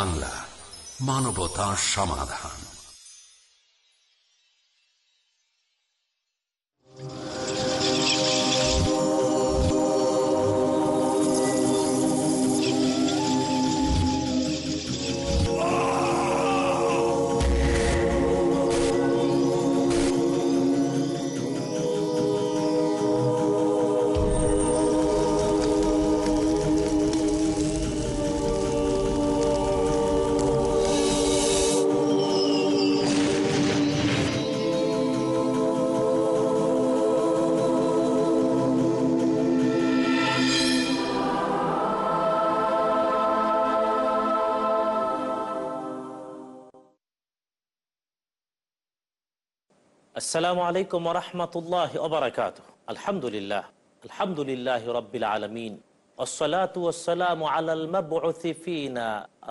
বাংলা মানবতা সমাধান। আসসালামু আলাইকুম রহমতুল্লাহ ওবরাকাত আলহামদুলিল্লাহ। আলহামদুলিল্লাহ রবিল আলমিন। ওসলাতাম আলাল মাবুসিফিনা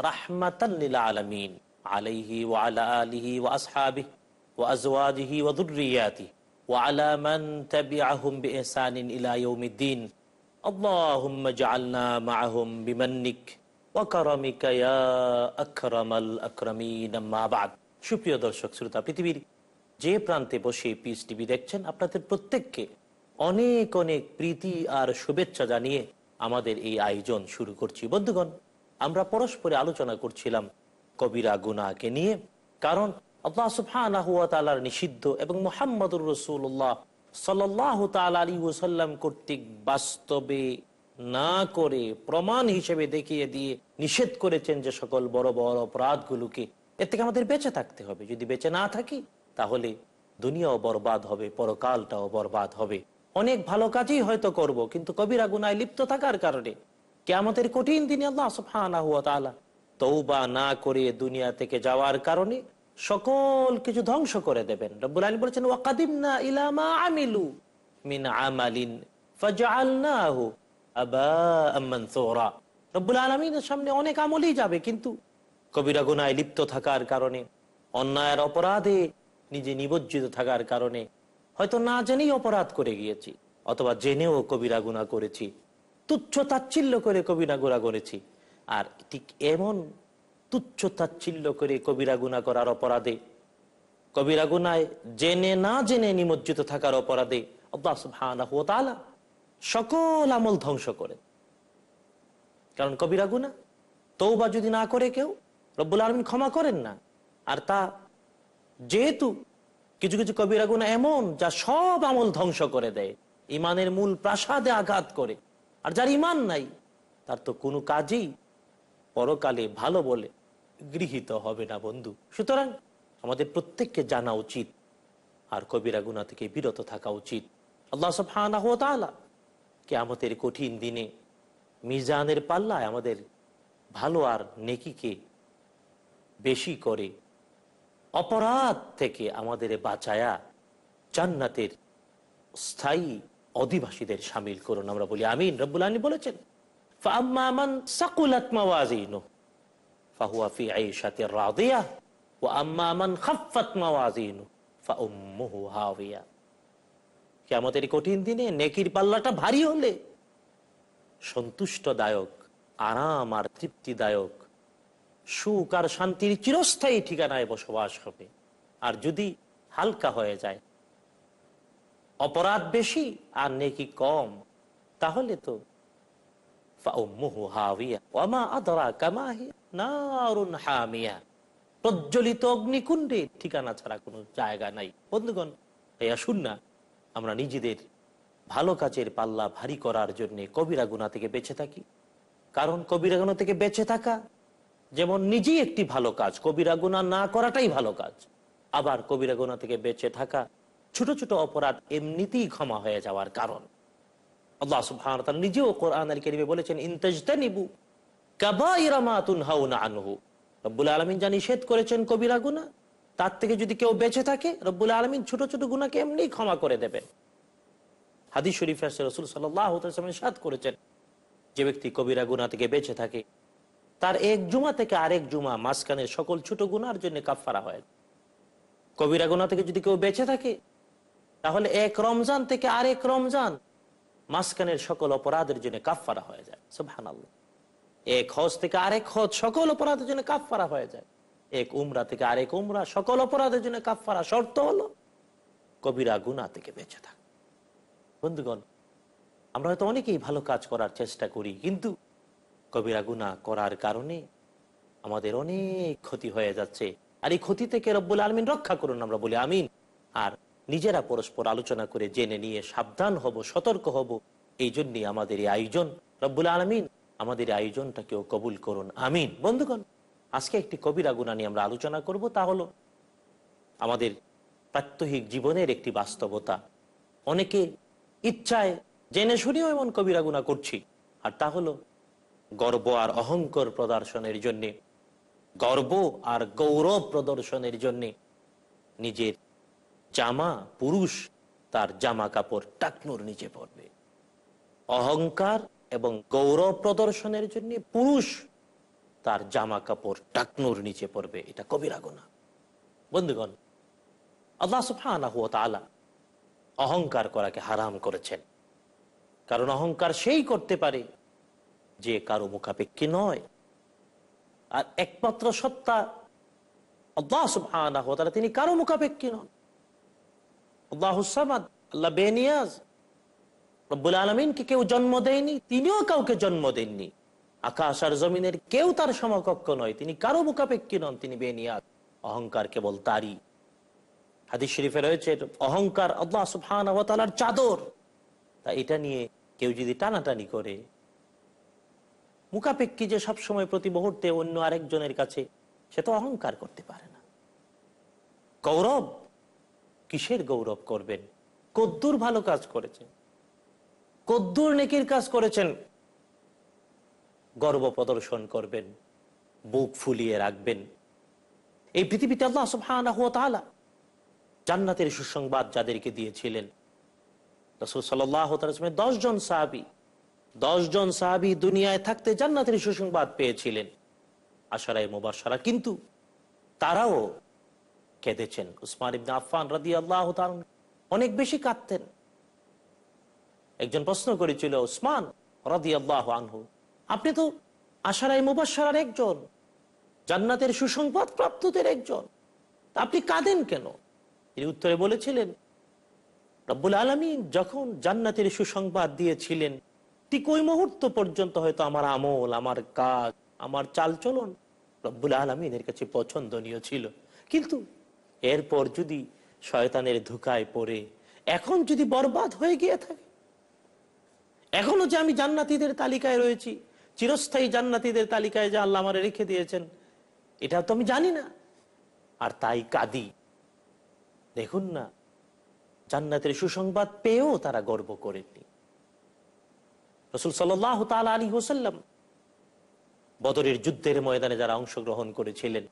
রাহমাতাল্লিল আলমিন। আলাইহি ওয়া আলা আলিহি ওয়া আসহাবিহি ওয়া আজওয়াজিহি ওয়া যুররিয়াতিহি ওয়া আলা মান তাবিআহুম বিইহসানিন ইলা ইয়াউমিদ্দিন। আল্লাহুম্মা জাআলনা সুপ্রিয় দর্শক, শ্রোতা পৃথিবীর যে প্রান্তে বসে পিস টিভি দেখছেন, আপনাদের প্রত্যেককে অনেক অনেক প্রীতি আর শুভেচ্ছা জানিয়ে আমাদের এই আয়োজন শুরু করছি। বন্ধুগণ, আমরা পরস্পরে আলোচনা করছিলাম কবিরা গুনাকে নিয়ে, কারণ আল্লাহ নিষিদ্ধ এবং মোহাম্মদুর রসুল্লাহ সাল্লাহ তাল ওসাল্লাম কর্তৃক বাস্তবে না করে প্রমাণ হিসেবে দেখিয়ে দিয়ে নিষেধ করেছেন যে সকল বড় বড় অপরাধগুলোকে, এর থেকে আমাদের বেঁচে থাকতে হবে। যদি বেঁচে না থাকি তাহলে দুনিয়াও বরবাদ হবে, পরকালটাও বরবাদ হবে। অনেক ভালো কাজই হয়তো করব, কিন্তু কবিরা গুনায় লিপ্ত থাকার কারণে কেমতের কঠিন দিনে আল্লাহ হুয়া তালা তৌবা না করে দুনিয়া থেকে যাওয়ার কারণে সকল কিছু ধ্বংস করে দেবেন। রব্বুল আলী বলেছেন, ওয়াকাদিমনা ইলামা আমিলু মিন আমালিন ফাজআলনাহু আবাআম মানসুরা। রব্বুল আলামিনের সামনে অনেক আমলই যাবে, কিন্তু কবিরা গুনায় লিপ্ত থাকার কারণে অন্যায়ের অপরাধে নিজে নিবজ্জিত থাকার কারণে হয়তো না জেনেই অপরাধ করে গিয়েছি, অথবা জেনেও কবিরা গুণা করেছি, তুচ্ছ তাচ্ছিল্য করে কবিরা গুণা করেছি। আর ঠিক এমন তুচ্ছ তাচ্ছিল্য করে কবিরা গুণা করার অপরাধে, কবিরা গুনায় জেনে না জেনে নিমজ্জিত থাকার অপরাধে সকল আমল ধ্বংস করে। কারণ কবিরা গুনা তৌবা যদি না করে কেউ, রব্বুল আলমিন ক্ষমা করেন না, আর তা যেহেতু কিছু কিছু কবিরা গুণা এমন যা সব আমল ধ্বংস করে দেয় ইমানের মূল প্রাসাদে আঘাত করে, আর যার ইমান নাই, তার তো কোনো কাজেই পরকালে ভালো বলে গৃহীত হবে না বন্ধু। সুতরাং আমাদের প্রত্যেককে জানা উচিত, আর কবিরা গুণা থেকে বিরত থাকা উচিত। আল্লাহ সব কে আমাদের কঠিন দিনে মিজানের পাল্লায় আমাদের ভালো আর নেকিকে বেশি করে অপরাধ থেকে আমাদের বাঁচায়া জান্নাতের স্থায়ী অধিবাসীদের সামিল করুন, আমরা বলি আমিন। রব্বুল আলী বলেছেন আমাদের কঠিন দিনে নেকির পাল্লাটা ভারী হলে সন্তুষ্টদায়ক, আরাম আর তৃপ্তিদায়ক সুখ আর শান্তির চিরস্থায়ী ঠিকানায় বসবাস হবে। আর যদি হালকা হয়ে যায়, অপরাধ বেশি আর নেকি কম, তাহলে তো প্রজ্বলিত অগ্নিকুণ্ডে ঠিকানা ছাড়া কোনো জায়গা নাই। বন্ধুগণ, এই আসুন না, আমরা নিজেদের ভালো কাজের পাল্লা ভারী করার জন্য কবিরা গুণা থেকে বেঁচে থাকি। কারণ কবিরা গুণা থেকে বেঁচে থাকা যেমন নিজেই একটি ভালো কাজ, কবিরা গুণা না করাটাই ভালো কাজ। আবার কবিরা গুণা থেকে বেঁচে থাকা, ছোট ছোট অপরাধ এমনিতেই ক্ষমা হয়ে যাওয়ার কারণ। আল্লাহ সুবহান নিজেও কোরআন কেরিমে বলেছেন করেছেন কবিরা তার থেকে যদি কেউ বেঁচে থাকে আলমিন ছোট ছোট এমনি ক্ষমা করে হাদিস করেছেন, যে ব্যক্তি কবিরা গুণা থেকে বেঁচে থাকে তার এক জুমা থেকে আরেক জুমা মাঝখানের সকল ছোট গুণার জন্য কাফারা হয়। কবিরা গুনা থেকে যদি কেউ বেঁচে থাকে, তাহলে এক রমজান থেকে আরেক রমজান মাঝখানের সকল অপরাধের জন্য কাফারা হয়ে যায়। সুবহান এক হজ থেকে আরেক হজ সকল অপরাধের জন্য কাফফারা হয়ে যায়। এক উমরা থেকে আরেক উমরা সকল অপরাধের জন্য কাফফারা শর্ত হলো কবিরা গুনা থেকে বেঁচে থাক। বন্ধুগণ, আমরা হয়তো অনেকেই ভালো কাজ করার চেষ্টা করি, কিন্তু কবিরা গুনা করার কারণে আমাদের অনেক ক্ষতি হয়ে যাচ্ছে। আর এই ক্ষতি থেকে রব্বুল আলমিন রক্ষা করুন, আমরা বলি আমিন। আর নিজেরা পরস্পর আলোচনা করে জেনে নিয়ে সাবধান হব, সতর্ক হব, এই জন্যই আমাদের এই আয়োজন। রব্বুল আলমিন আমাদের এই আয়োজনটাকেও কবুল করুন, আমিন। বন্ধুগণ, আজকে একটি কবিরা গুণা নিয়ে আমরা আলোচনা করব, তা হলো আমাদের প্রাত্যহিক জীবনের একটি বাস্তবতা। অনেকে ইচ্ছায় জেনে শুনেও এমন কবিরা গুণা করছি, আর তা হলো গর্ব আর অহংকার প্রদর্শনের জন্য, গর্ব আর গৌরব প্রদর্শনের জন্যে নিজের জামা পুরুষ তার জামা কাপড় টাকনুর নিচে পড়বে। অহংকার এবং গৌরব প্রদর্শনের জন্য পুরুষ তার জামা কাপড় টাকনুর নিচে পড়বে, এটা কবিরা গুণা বন্ধুগণ, আল্লাহ সুফানা হুয়া তালা অহংকার করাকে হারাম করেছেন। কারণ অহংকার সেই করতে পারে যে কারও মুখাপেক্ষী নয়। আর একমাত্র সত্তা সুবহানাহু তিনি কারও মুখাপেক্ষী নন। আল্লাহ বেনিয়াজ, রব্বুল আলমিনকে কেউ জন্ম দেয়নি, তিনিও কাউকে জন্ম দেননি। আকাশ আর জমিনের কেউ তার সমকক্ষ নয়, তিনি কারও মুখাপেক্ষী নন, তিনি বেনিয়াজ, অহংকার কেবল তারই। হাদিস শরীফে রয়েছে, অহংকার আল্লাহ তাআলার চাদর। তা এটা নিয়ে কেউ যদি টানাটানি করে মুখাপেক্ষী যে সবসময় প্রতি মুহূর্তে অন্য আরেকজনের কাছে, সে তো অহংকার করতে পারে না। গৌরব? কিসের গৌরব করবেন? কদ্দুর ভালো কাজ করেছেন। কদ্দুর নেকির কাজ করেছেন। গর্ব প্রদর্শন করবেন। বুক ফুলিয়ে রাখবেন। এই পৃথিবীতে আল্লাহ তাআলা জান্নাতের সুসংবাদ যাদেরকে দিয়েছিলেন। রসুল সাল্লাহ দশ জন সাহাবি জন সাহাবি দুনিয়ায় থাকতে জান্নাতের সুসংবাদ পেয়েছিলেন। আশারায় মোবাসারা কিন্তু তারাও কেঁদেছেন। উসমান ইবনে আফফান রাদি আল্লাহ অনেক বেশি কাঁদতেন। একজন প্রশ্ন করেছিল, উসমান রাদি আল্লাহ আনহু, আপনি তো আশারাই মুবাসার একজন, জান্নাতের সুসংবাদ প্রাপ্তদের একজন আপনি কাঁদেন কেন? তিনি উত্তরে বলেছিলেন, রব্বুল আলমী যখন জান্নাতের সুসংবাদ দিয়েছিলেন ঠিক ওই মুহূর্ত পর্যন্ত হয়তো আমার আমল, আমার কাজ, আমার চালচলন রব্বুল আলমিনের কাছে পছন্দনীয় ছিল। কিন্তু এরপর যদি শয়তানের ধোকায় পড়ে, এখন যদি বরবাদ হয়ে গিয়ে থাকে, এখনও যে আমি জান্নাতিদের তালিকায় রয়েছি, চিরস্থায়ী জান্নাতিদের তালিকায় যে আল্লাহ আমার রেখে দিয়েছেন এটা তো আমি জানি না। আর তাই কাদি। দেখুন না, জান্নাতের সুসংবাদ পেয়েও তারা গর্ব করেননি। রসুল সাল্লাহ তাল আলী হোসাল্লাম বদরের যুদ্ধের ময়দানে যারা অংশগ্রহণ করেছিলেন,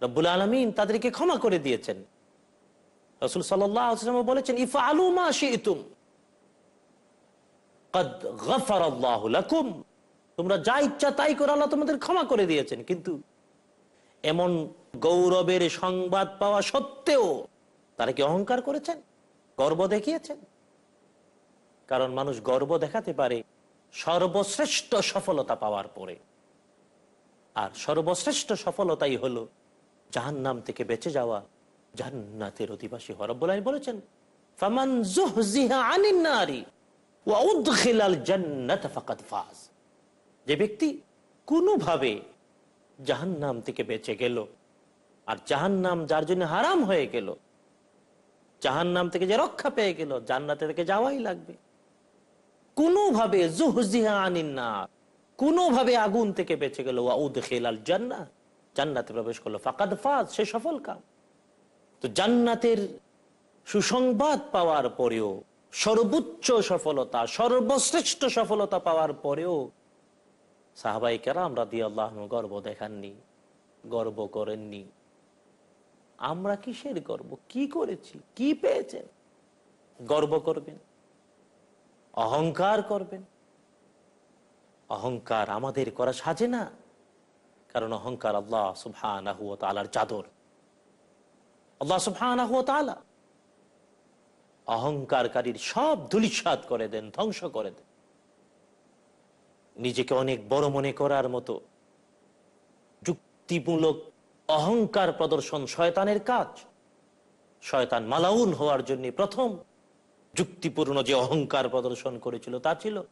রব্বুল আলমিন তাদেরকে ক্ষমা করে দিয়েছেন। রসুল সাল্লাম বলেছেন ইফা আলু মা শিতুম তোমরা যা ইচ্ছা তাই করে আল্লাহ তোমাদের ক্ষমা করে দিয়েছেন, কিন্তু এমন গৌরবের সংবাদ পাওয়া সত্ত্বেও তারা কি অহংকার করেছেন? গর্ব দেখিয়েছেন? কারণ মানুষ গর্ব দেখাতে পারে সর্বশ্রেষ্ঠ সফলতা পাওয়ার পরে। আর সর্বশ্রেষ্ঠ সফলতাই হলো জাহান নাম থেকে বেঁচে যাওয়া জান্নাতের অধিবাসী হরব্বলাই বলেছেন যে ব্যক্তি কোনোভাবে জাহান্নাম থেকে বেঁচে গেল, আর জাহান্নাম যার জন্য হারাম হয়ে গেল জাহান নাম থেকে যে রক্ষা পেয়ে গেল, জান্নাতে থেকে যাওয়াই লাগবে। কোনোভাবে কোনোভাবে আগুন থেকে বেঁচে গেল। খেলাল জান্না জান্নাতে প্রবেশ করল। ফাকাদ ফাজ, সে সফল কাম। তো জান্নাতের সুসংবাদ পাওয়ার পরেও, সর্বোচ্চ সফলতা, সর্বশ্রেষ্ঠ সফলতা পাওয়ার পরেও সাহাবাই কেরাম রাদি আল্লাহ গর্ব দেখাননি, গর্ব করেননি। আমরা কিসের গর্ব? কি করেছি? কি পেয়েছেন? গর্ব করবেন? অহংকার করবেন। অহংকার আমাদের করা সাজে না। কারণ অহংকার আল্লাহ আলার চাদর। আল্লাহ সুবহান অহংকারকারীর সব ধুলিসাত করে দেন, ধ্বংস করে দেন। নিজেকে অনেক বড় মনে করার মতো যুক্তিমূলক অহংকার প্রদর্শন শয়তানের কাজ। শয়তান মালাউন হওয়ার জন্য প্রথম যুক্তিপূর্ণ যে অহংকার প্রদর্শন করেছিল তা ছিল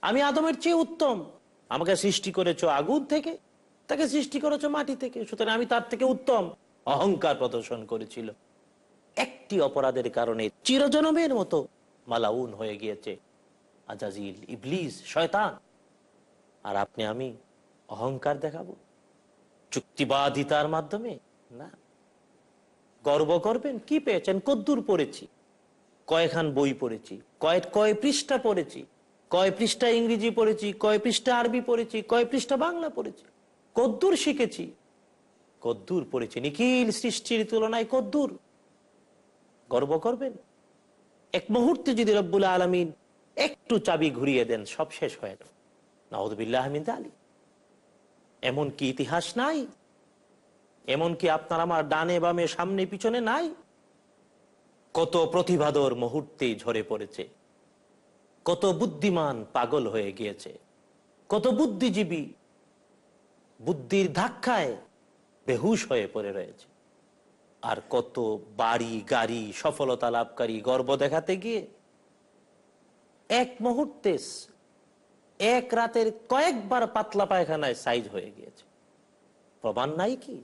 আমি আদমের চেয়ে উত্তম। আমাকে সৃষ্টি করেছ আগুন থেকে, তাকে সৃষ্টি করেছ মাটি থেকে, সুতরাং আমি তার থেকে উত্তম। অহংকার প্রদর্শন করেছিল। একটি অপরাধের কারণে চিরজনমের মতো মালাউন হয়ে গিয়েছে। আজাজিল, ইবলিস, শয়তান। আর আপনি, আমি অহংকার দেখাবো? চুক্তিবাদিতার মাধ্যমে? না। গর্ব করবেন? কি পেয়েছেন? কদ্দূর পড়েছি। কয়খান বই পড়েছি। কয় কয় পৃষ্ঠা পড়েছি। কয় পৃষ্ঠা ইংরেজি পড়েছি, কয় পৃষ্ঠা আরবি পড়েছি, কয় পৃষ্ঠা বাংলা পড়েছি। কদ্দূর শিখেছি। কদ্দূর পড়েছি। নিখিল সৃষ্টির তুলনায় কদ্দূর। গর্ব করবেন? এক মুহূর্তে যদি রব্বুল আলমিন একটু চাবি ঘুরিয়ে দেন, সব শেষ হয়ে নাহদুবিল্লাহ আহমিদ আলী এমন কি ইতিহাস নাই? এমন কি আপনার আমার ডানে বামে সামনে পিছনে নাই? কত প্রতিভাদর মুহূর্তে ঝরে পড়েছে। কত বুদ্ধিমান পাগল হয়ে গিয়েছে। কত বুদ্ধিজীবী বুদ্ধির ধাক্কায় বেহুশ হয়ে পড়ে রয়েছে। আর কত বাড়ি, গাড়ি, সফলতা লাভকারী গর্ব দেখাতে গিয়ে এক মুহূর্তে এক রাতের কয়েকবার পাতলা পায়খানায় সাইজ হয়ে গিয়েছে। প্রমাণ নাই কি?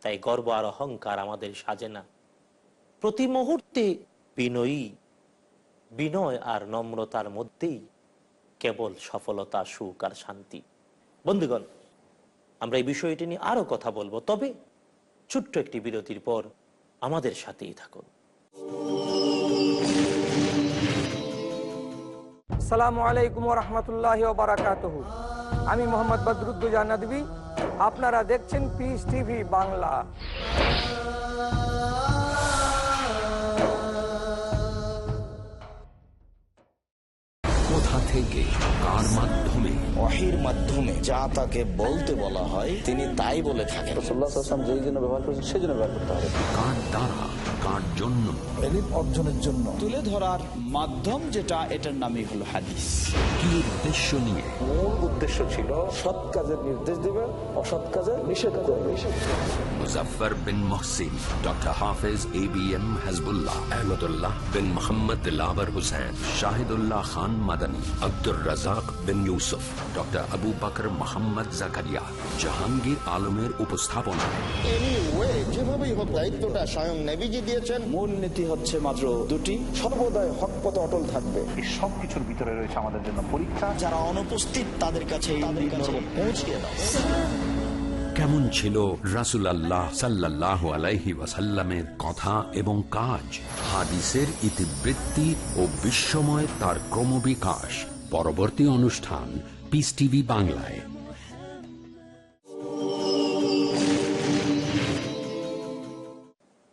তাই গর্ব আর অহংকার আমাদের সাজে না। প্রতি মুহূর্তে বিনয়ী, বিনয় আর নম্রতার মধ্যেই কেবল সফলতা, সুখ আর শান্তি। বন্ধুগণ, আমরা এই বিষয়টি নিয়ে আরও কথা বলব, তবে ছোট্ট একটি বিরতির পর আমাদের সাথেই থাকুন। সালামু আলাইকুম রহমতুল্লাহ বারাকাত আমি মোহাম্মদ বদরুদ্দুজা নদী আপনারা দেখছেন পিস টিভি বাংলা। কোথা থেকে কার মাধ্যমে? মাধ্যমে যা তাকে বলতে বলা হয় তিনি তাই বলে থাকেন। রসুল্লাহাম যেই জন্য ব্যবহার করেছেন সেই জন্য ব্যবহার করতে হবে। কার দ্বারা? কার জন্য। অর্জনের জন্য। তুলে ধরার মাধ্যম যেটা এটার নামই হলো হাদিস। কি উদ্দেশ্য নিয়ে? মূল উদ্দেশ্য ছিল সৎ কাজের নির্দেশ দিবে অসৎ কাজের নিষেধ করবে। Muzaffar bin Mohsin doctor Hafez A B M Hizbullah Ahmadullah bin Mohammad lover Hussain Shahidullah Khan Madani Abdur Razzak bin Yusuf doctor Abu Bakar Mohammad Zakaria Jahangir আলমের উপস্থাপনা। এনিওয়ে যেভাবেই হোক দায়িত্বটা স্বয়ং দিয়েছেন। মূল নীতি হচ্ছে মাত্র দুটি সর্বদাই হক পথে অটল থাকবে। এই সব কিছুর ভিতরে রয়েছে আমাদের জন্য পরীক্ষা যারা অনুপস্থিত তাদের কাছে পৌঁছিয়ে দাও। কেমন ছিল রাসুল আল্লাহ সাল্লাহ আলাইহি ওয়াসাল্লামের কথা এবং কাজ? হাদিসের ইতিবৃত্তি ও বিশ্বময় তার ক্রমবিকাশ। পরবর্তী অনুষ্ঠান পিস টিভি বাংলায়।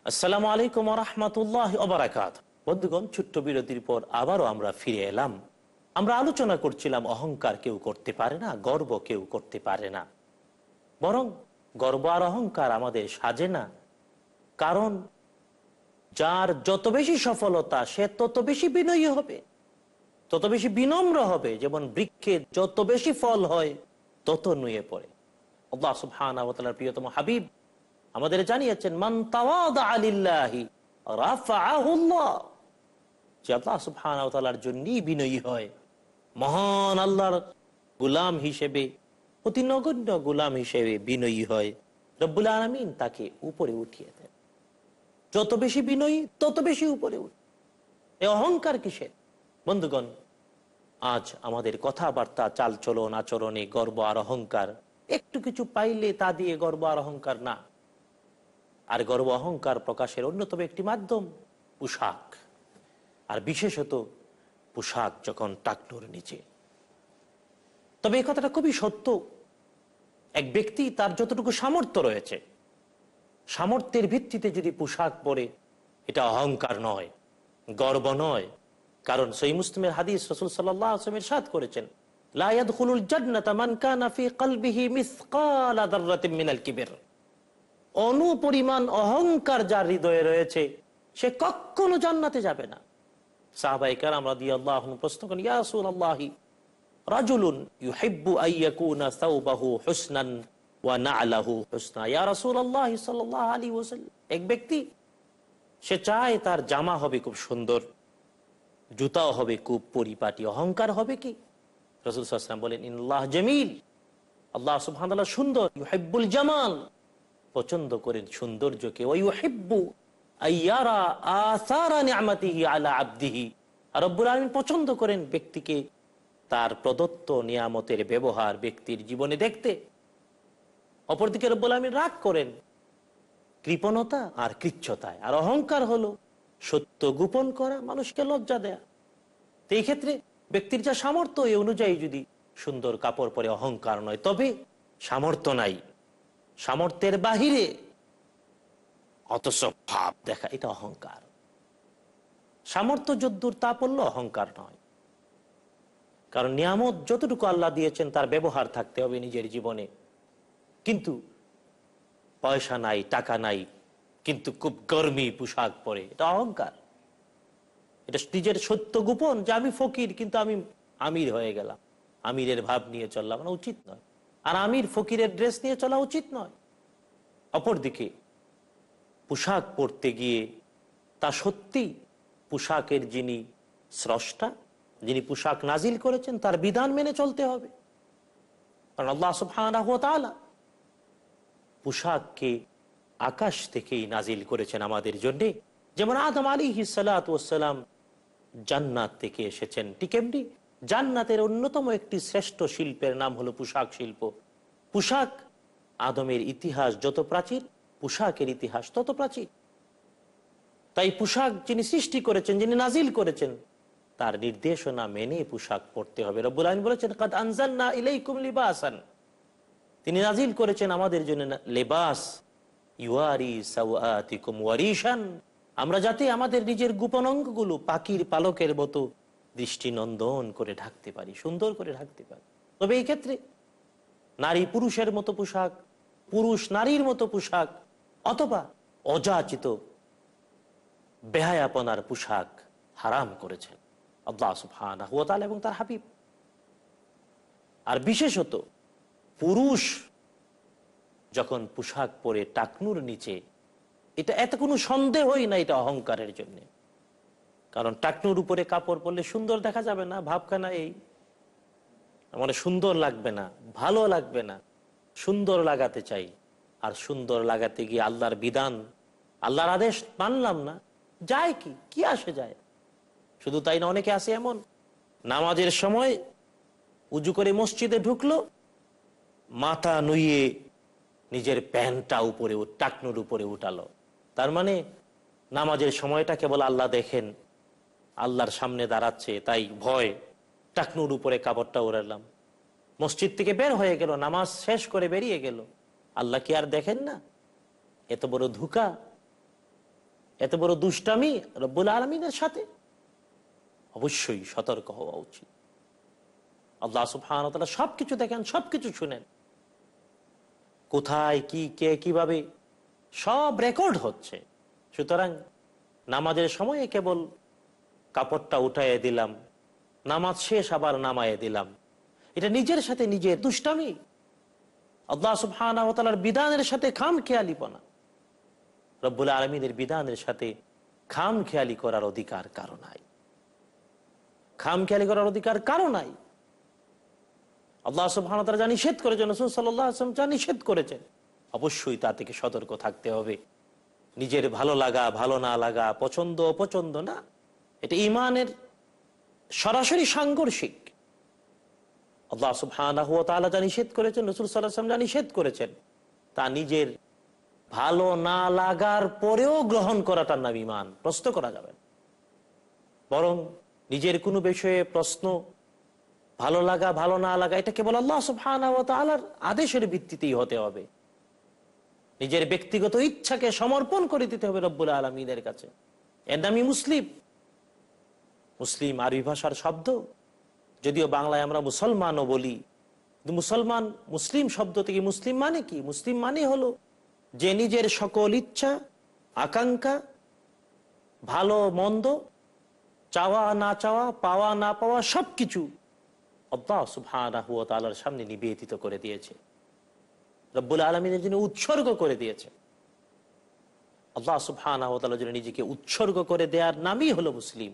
আসসালামু আলাইকুম রহমতুল্লাহ অবরাকাত বন্ধুগণ ছোট্ট বিরতির পর আবারও আমরা ফিরে এলাম আমরা আলোচনা করছিলাম, অহংকার কেউ করতে পারে না, গর্ব কেউ করতে পারে না। বরং গর্ব আর অহংকার আমাদের সাজে না। কারণ যার যত বেশি সফলতা, সে তত বেশি বিনয়ী হবে। তত বেশি বিনম্র হবে। যেমন বৃক্ষে যত বেশি ফল হয়, তত নুয়ে পড়ে। আল্লাহ প্রিয়তম হাবিব আমাদের জানিয়েছেন, মান আলিল্লাহি যে আল্লাহ সুবহানাহু জন্যই বিনয়ী হয়। মহান আল্লাহর গোলাম হিসেবে অতি নগণ্য গোলাম হিসেবে বিনয়ী হয়। রব্বুল আলামিন তাকে উপরে উঠিয়ে দেন। যত বেশি বিনয়ী, তত বেশি উপরে উঠ। এ অহংকার কিসের? বন্ধুগণ, আজ আমাদের কথাবার্তা, চালচলন, আচরণে গর্ব আর অহংকার, একটু কিছু পাইলে তা দিয়ে গর্ব আর অহংকার না। আর গর্ব অহংকার প্রকাশের অন্যতম একটি মাধ্যম, পোশাক। আর বিশেষত পোশাক যখন টাকনোর নিচে। তবে এই কথাটা খুবই সত্য। এক ব্যক্তি তার যতটুকু সামর্থ্য রয়েছে, সামর্থ্যের ভিত্তিতে যদি পোশাক পরে, এটা অহংকার নয়, গর্ব নয়। কারণ সই মুসলিমের হাদিস রসুল সাল্লামের সাদ করেছেন অনুপরিমাণ অহংকার যার হৃদয়ে রয়েছে, সে কখনো জান্নাতে যাবে না। ওয়া এক ব্যক্তি, সে চায় তার জামা হবে খুব সুন্দর, জুতাও হবে খুব পরিপাটি, অহংকার হবে কি? রসুল বলেন ইল্লাহ জামিল, আল্লাহ সুবহানাল্লাহ সুন্দর, ইউহিব্বুল জামাল। পছন্দ করেন সৌন্দর্যকে ওই ইউহিব্বু পছন্দ করেন ব্যক্তিকে তার প্রদত্ত নিয়ামতের ব্যবহার ব্যক্তির জীবনে দেখতে। অপরদিকে রব্বুল আলমিন রাগ করেন কৃপণতা আর কৃচ্ছতায়। আর অহংকার হলো সত্য গোপন করা, মানুষকে লজ্জা দেয়া। তো এই ক্ষেত্রে ব্যক্তির যা সামর্থ্য, এই অনুযায়ী যদি সুন্দর কাপড় পরে অহংকার নয়, তবে সামর্থ্য নাই। সামর্থ্যের বাহিরে অথচ ভাব দেখা, এটা অহংকার। সামর্থ্য যদ্দুর, তা পড়ল অহংকার নয়। কারণ নিয়ামত যতটুকু আল্লাহ দিয়েছেন, তার ব্যবহার থাকতে হবে নিজের জীবনে। কিন্তু পয়সা নাই, টাকা নাই, কিন্তু খুব গরমি পোশাক পরে, এটা অহংকার। এটা নিজের সত্য গোপন যে আমি ফকির, কিন্তু আমি আমির হয়ে গেলাম। আমিরের ভাব নিয়ে চললাম, না, উচিত নয়। আর আমির ফকিরের ড্রেস নিয়ে চলা উচিত নয়। অপরদিকে পোশাক পরতে গিয়ে তা সত্যি পোশাকের যিনি স্রষ্টা, যিনি পোশাক নাজিল করেছেন, তার বিধান মেনে চলতে হবে। কারণ আল্লাহ সুবহানাহু পোশাককে আকাশ থেকেই নাজিল করেছেন আমাদের জন্য। যেমন আদম আলী হিসালাম জান্নাত থেকে এসেছেন। ঠিক এমনি জান্নাতের অন্যতম একটি শ্রেষ্ঠ শিল্পের নাম হলো পোশাক শিল্প। পোশাক আদমের ইতিহাস যত প্রাচীর পোশাকের ইতিহাস তত প্রাচীর তাই পোশাক যিনি সৃষ্টি করেছেন, যিনি নাজিল করেছেন, তার নির্দেশনা মেনে পোশাক পরতে হবে। রব্বুল আইন বলেছেন, কাদ আনজালনা ইলাইকুম লিবাসান। তিনি নাজিল করেছেন আমাদের জন্য লেবাস ইউয়ারি সাওয়াতিকুম ওয়ারিশান। আমরা যাতে আমাদের নিজের গোপন অঙ্গগুলো পাখির পালকের মতো দৃষ্টিনন্দন করে ঢাকতে পারি, সুন্দর করে ঢাকতে পারি। তবে এই ক্ষেত্রে নারী পুরুষের মতো পোশাক পুরুষ নারীর মতো পোশাক অথবা অযাচিত বেহায়াপনার পোশাক হারাম করেছেন। আল্লাহ তাআলা এবং তার হাবিব। আর বিশেষত পুরুষ যখন পোশাক পরে টাকনুর নিচে, এটা এত কোনো সন্দেহই না এটা অহংকারের জন্য। কারণ টাকনুর উপরে কাপড় পরলে সুন্দর দেখা যাবে না, ভাবখানা এই। মানে সুন্দর লাগবে না, ভালো লাগবে না, সুন্দর লাগাতে চাই। আর সুন্দর লাগাতে গিয়ে আল্লাহর বিধান, আল্লাহর আদেশ মানলাম না। যায় কি? কি আসে যায়? শুধু তাই না, অনেকে আসে এমন। নামাজের সময় উজু করে মসজিদে ঢুকলো, মাথা নুইয়ে নিজের প্যান্টটা উপরে টাকনুর উপরে উঠালো। তার মানে নামাজের সময়টা কেবল আল্লাহ দেখেন, আল্লাহর সামনে দাঁড়াচ্ছে, তাই ভয়। টাকনুর উপরে কাপড়টা উড়ালাম। মসজিদ থেকে বের হয়ে গেল, নামাজ শেষ করে বেরিয়ে গেল। আল্লাহ কি আর দেখেন না? এত বড় ধোকা, এত বড় দুষ্টামি রব্বুল আলমিনের সাথে? অবশ্যই সতর্ক হওয়া উচিত। আল্লাহ সুবহান সবকিছু দেখেন, সবকিছু শুনেন। কোথায়, কি, কে, কীভাবে? সব রেকর্ড হচ্ছে। সুতরাং নামাজের সময়ে কেবল কাপড়টা উঠাইয়ে দিলাম, নামাজ শেষ আবার নামায়ে দিলাম। এটা নিজের সাথে নিজের দুষ্টামি। আল্লাহ সুবহানার বিধানের সাথে খাম খেয়ালিপনা রব্বুল আলমিনের বিধানের সাথে খাম খেয়ালি করার অধিকার কারও নাই। খাম খেয়ালি করার অধিকার কারও নাই। আল্লাহ সুবহান তারা যা নিষেধ করেছেন, রসুল সাল্লাহ আসলাম যা নিষেধ করেছেন, অবশ্যই তা থেকে সতর্ক থাকতে হবে। নিজের ভালো লাগা, ভালো না লাগা, পছন্দ, অপছন্দ না। এটা ইমানের সরাসরি সাংঘর্ষিক। আল্লাহ সুবহানাহু যা নিষেধ করেছেন, রসুল সাল্লাহ আসলাম যা নিষেধ করেছেন, তা নিজের ভালো না লাগার পরেও গ্রহণ করাটার নাম ইমান প্রশ্ন করা যাবে বরং নিজের কোনো বিষয়ে প্রশ্ন, ভালো লাগা, ভালো না লাগা, এটা কেবল আল্লাহ সুবহানাহু ওয়া তাআলার আদেশের ভিত্তিতেই হতে হবে। নিজের ব্যক্তিগত ইচ্ছাকে সমর্পণ করে দিতে হবে রব্বুল আলমিনের কাছে। এর নামই মুসলিম। মুসলিম আরবি ভাষার শব্দ। যদিও বাংলায় আমরা মুসলমানও বলি মুসলমান মুসলিম শব্দ থেকে মুসলিম মানে কি? মুসলিম মানে হলো যে নিজের সকল ইচ্ছা, আকাঙ্ক্ষা, ভালো, মন্দ, চাওয়া, না চাওয়া, পাওয়া, না পাওয়া আল্লাহ সুবহানাহু ওয়া সামনে নিবেদিত করে দিয়েছে। রব্বুল আলমিনের জন্য উৎসর্গ করে দিয়েছে। আল্লাহ জন্য নিজেকে উৎসর্গ করে দেওয়ার নামই হলো মুসলিম।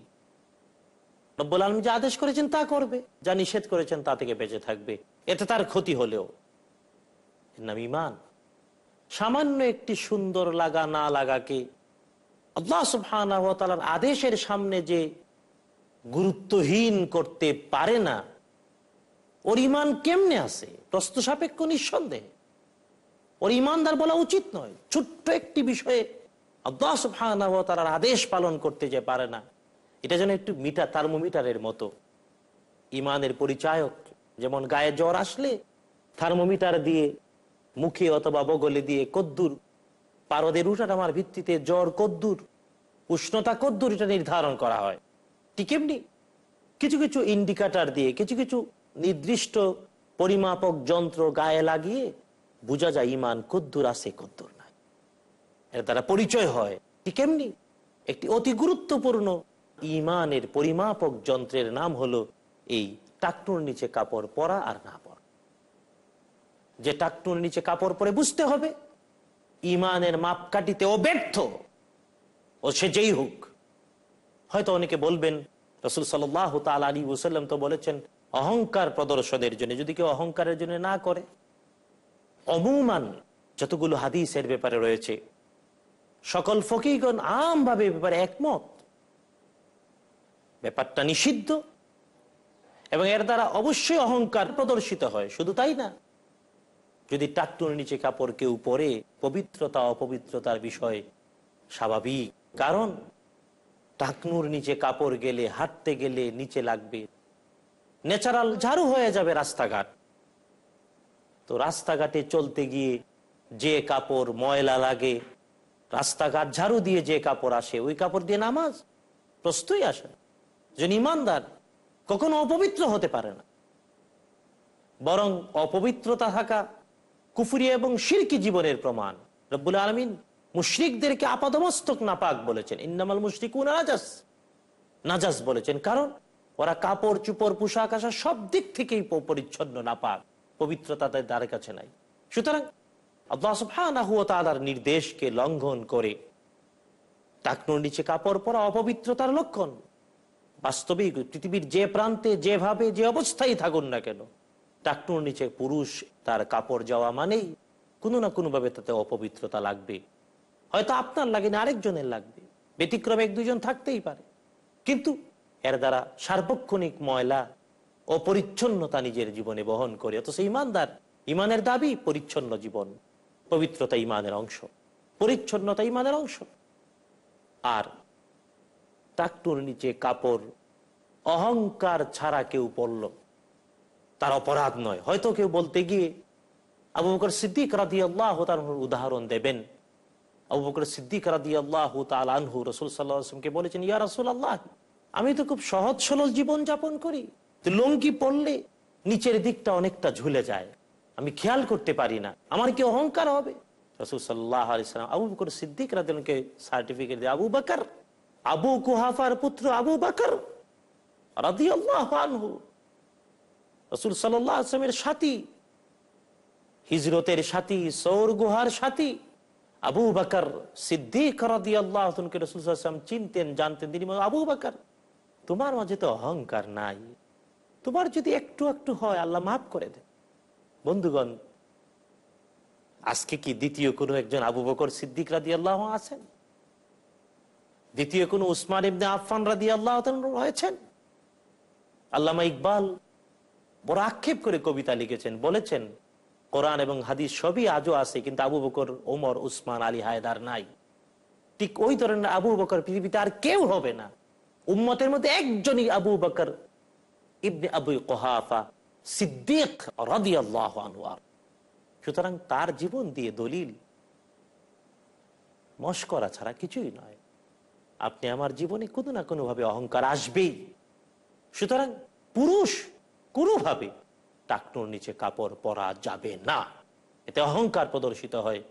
রব্বুল আলম যা আদেশ করেছেন তা করবে, যা নিষেধ করেছেন তা থেকে বেঁচে থাকবে। এতে তার ক্ষতি হলেও। নাম ইমান সামান্য একটি সুন্দর লাগা না লাগাকে আল্লাহ আদেশের সামনে যে গুরুত্বহীন করতে পারে না, ওর ইমান কেমনে আছে? প্রশ্ন সাপেক্ষ নিঃসন্দেহে। ওর ইমানদার বলা উচিত নয়। ছোট্ট একটি বিষয়ে আল্লাহ তাআলার আদেশ পালন করতে যে পারে না। এটা যেন একটু মিটার, থার্মোমিটারের মতো। ইমানের পরিচায়ক, যেমন গায়ে জ্বর আসলে থার্মোমিটার দিয়ে মুখে অথবা বগলে দিয়ে কদ্দুর, পারদের উঠানামার ভিত্তিতে জ্বর কদ্দুর, উষ্ণতা কদ্দুর এটা নির্ধারণ করা হয়। ঠিক এমনি কিছু কিছু ইন্ডিকেটার দিয়ে কিছু কিছু নির্দিষ্ট পরিমাপক যন্ত্র গায়ে লাগিয়ে বোঝা যায় ইমান কদ্দুর আছে, কদ্দুর নাই। এর দ্বারা পরিচয় হয়। ঠিক এমনি একটি অতি গুরুত্বপূর্ণ ইমানের পরিমাপক যন্ত্রের নাম হলো এই টাকটুর নিচে কাপড় পরা আর না পরা। যে টাকটুর নিচে কাপড় পরে বুঝতে হবে, ইমানের মাপকাঠিতে ও ব্যর্থ, ও সে যেই হোক। হয়তো অনেকে বলবেন, রসুল সাল্লাহ তাল আলী ওসাল্লাম তো বলেছেন, অহংকার প্রদর্শনের জন্য, যদি কেউ অহংকারের জন্য না করে, অমুমান যতগুলো হাদিসের ব্যাপারে রয়েছে, সকল ফকিগণ আমভাবে ব্যাপারে একমত। ব্যাপারটা নিষিদ্ধ এবং এর দ্বারা অবশ্যই অহংকার প্রদর্শিত হয়, শুধু তাই না? যদি টাকটুর নিচে কাপড় কেউ পরে, পবিত্রতা, অপবিত্রতার বিষয় স্বাভাবিক। কারণ টাকনুর নিচে কাপড় গেলে, হাঁটতে গেলে নিচে লাগবে। ন্যাচারাল ঝাড়ু হয়ে যাবে রাস্তাঘাট। তো রাস্তাঘাটে চলতে গিয়ে যে কাপড় ময়লা লাগে, রাস্তাঘাট ঝাড়ু দিয়ে যে কাপড় আসে, ওই কাপড় দিয়ে নামাজ? প্রস্তুই আসে। যে ইমানদার, কখনো অপবিত্র হতে পারে না। বরং অপবিত্রতা থাকা কুফুরি এবং শিরকি জীবনের প্রমাণ। রব্বুল আলমিন মুশরিকদেরকে আপাদমস্তক নাপাক বলেছেন। ইন্নামাল মুশরিক নাজাস। নাজাস বলেছেন। কারণ ওরা কাপড়, চুপড়, পোশাক আশা সব দিক থেকেই পরিচ্ছন্ন, নাপাক। পবিত্রতা তাদের দ্বারের কাছে নাই। সুতরাং আল্লাহ নির্দেশকে লঙ্ঘন করে টাকনুর নিচে কাপড় পরা অপবিত্রতার লক্ষণ। বাস্তবিক, পৃথিবীর যে প্রান্তে যেভাবে যে অবস্থায় থাকুন না কেন, টাকনুর নিচে পুরুষ, তার কাপড় যাওয়া মানেই কোনো না কোনোভাবে তাতে অপবিত্রতা লাগবে। হয়তো আপনার লাগে না আরেকজনের লাগবে। ব্যতিক্রমে এক দুজন থাকতেই পারে। কিন্তু এর দ্বারা সার্বক্ষণিক ময়লা অপরিচ্ছন্নতা নিজের জীবনে বহন করে। অত অথচ ইমানদার, ইমানের দাবি পরিচ্ছন্ন জীবন, পবিত্রতা ইমানের অংশ। পরিচ্ছন্নতা ইমানের অংশ। আর টাকটুর নিচে কাপড়, অহংকার ছাড়া কেউ পড়ল। তার অপরাধ নয়। হয়তো কেউ বলতে গিয়ে আবু বকর সিদ্দিক রাদি আল্লাহ উদাহরণ দেবেন। আবু বকর সিদ্দিক রাদি আল্লাহ আনহু রসুল সাল্লাহকে বলেছেন, ইয়া রসুল আল্লাহ আমি তো খুব সহজ সরল জীবন যাপন করি। তো লঙ্কি পড়লে নিচের দিকটা অনেকটা ঝুলে যায়। আমি খেয়াল করতে পারি না। আমার কি অহংকার হবে? রসুল সাল্লাহ আবু বকর সিদ্দিক রাদিকে সার্টিফিকেট দিয়ে, আবু বাকর আবু কুহাফার পুত্র আবু বাকর আনহু। রসুল আসলামের সাথী, হিজরতের সাথী সৌর গুহার সাথী আবু বাকর সিদ্দিক রাদি আল্লাহ রসুল চিনতেন, জানতেন। তিনি আবু বাকর, তোমার মাঝে তো অহংকার নাই। তোমার যদি একটু একটু হয়, আল্লাহ মাফ করে দেন। বন্ধুগণ, আজকে কি দ্বিতীয় কোনো একজন আবু বকর সিদ্দিক রাদি আল্লাহ আছেন? দ্বিতীয় কোন উসমান ইবনে আফান রাদি আল্লাহ রয়েছেন? আল্লামা ইকবাল বড় আক্ষেপ করে কবিতা লিখেছেন, বলেছেন, কোরআন এবং হাদিস সবই আজও আছে, কিন্তু আবু বকর, ওমর, উসমান, আলী, হায়দার নাই। ঠিক ওই ধরনের আবু বকর পৃথিবীতে আর কেউ হবে না। উম্মতের মধ্যে একজনই আবু বকর ইবনে আবু কোহাফা সিদ্দিক রাদি আনহু আর। সুতরাং তার জীবন দিয়ে দলিল, মস্করা ছাড়া কিছুই নয়। আপনি আমার জীবনে কোনো না কোনোভাবে অহংকার আসবেই। সুতরাং পুরুষ কোনোভাবে টাকনোর নিচে কাপড় পরা যাবে না। এতে অহংকার প্রদর্শিত হয়।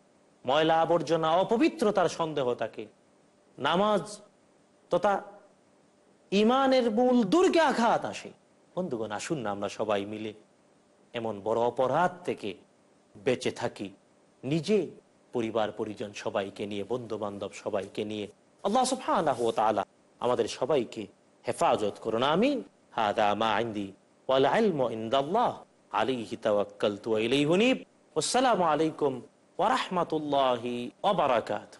ময়লা আবর্জনা, অপবিত্রতার সন্দেহ থাকে। নামাজ তথা ইমানের মূল দুর্গে আঘাত আসে। বন্ধুগণ, আসুন না আমরা সবাই মিলে এমন বড় অপরাধ থেকে বেঁচে থাকি। নিজে, পরিবার, পরিজন সবাইকে নিয়ে বন্ধু বান্ধব সবাইকে নিয়ে আল্লাহ সুবহানাহু ওয়া তাআলা আমাদের সবাইকে হেফাজত করুন, আমিন। হাদা মা ইনদি ওয়াল ইলমু ইনদাল্লাহ। আলাইহি তাওয়াক্কালতু ওয়া ইলাইহি উনীব। আসসালামু আলাইকুম ওয়া রাহমাতুল্লাহি ওয়া বারাকাতুহু।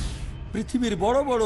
পৃথিবীর বড় বড়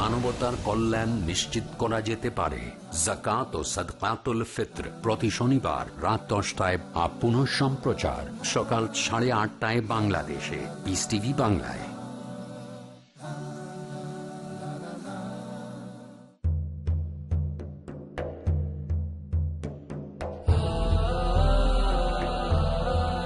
মানবতার কল্যাণ নিশ্চিত করা যেতে পারে। জাকাত ও সদকাতুল ফিত্র প্রতি শনিবার রাত দশটায় আপ পুনঃ সম্প্রচার সকাল সাড়ে আটটায় বাংলাদেশে। পিস টিভি বাংলায়।